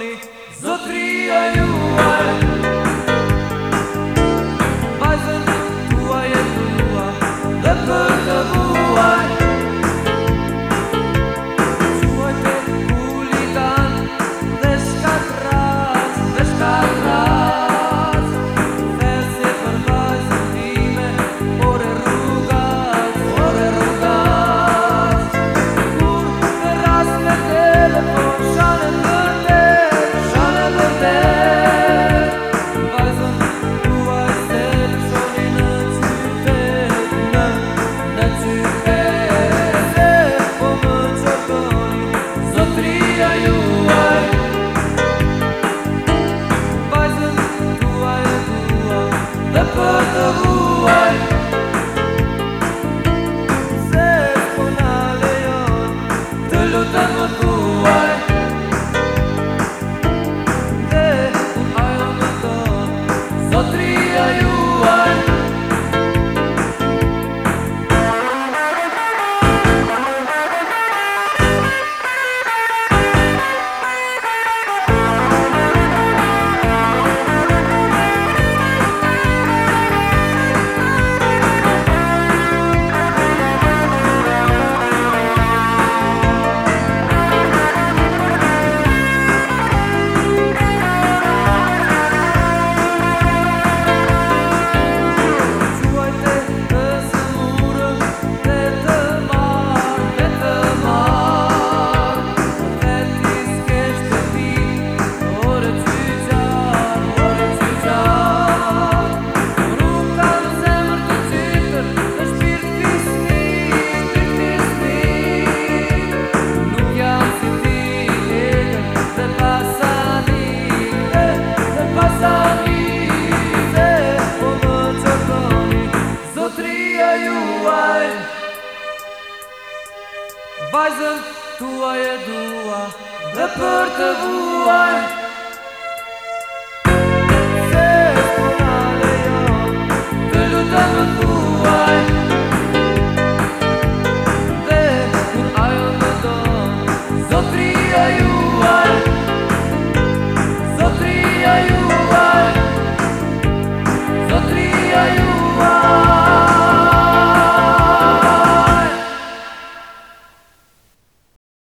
voli Zotrija mais Bajzën tua e tua Dhe për The tuaj. Vajzën tuaj e dua Dhe për të vuaj.